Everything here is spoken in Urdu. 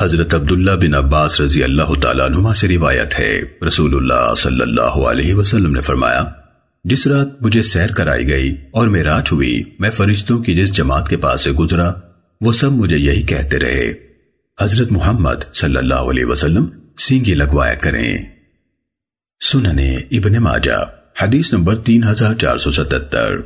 حضرت عبداللہ بن عباس رضی اللہ تعالیٰ عنہما سے روایت ہے۔ رسول اللہ صلی اللہ علیہ وسلم نے فرمایا، جس رات مجھے سیر کرائی گئی اور میراج ہوئی، میں فرشتوں کی جس جماعت کے پاس سے گزرا، وہ سب مجھے یہی کہتے رہے۔ حضرت محمد صلی اللہ علیہ وسلم سینگی لگوایا کریں۔ سننے ابن ماجہ، حدیث نمبر تین ہزار چار سو ستتر۔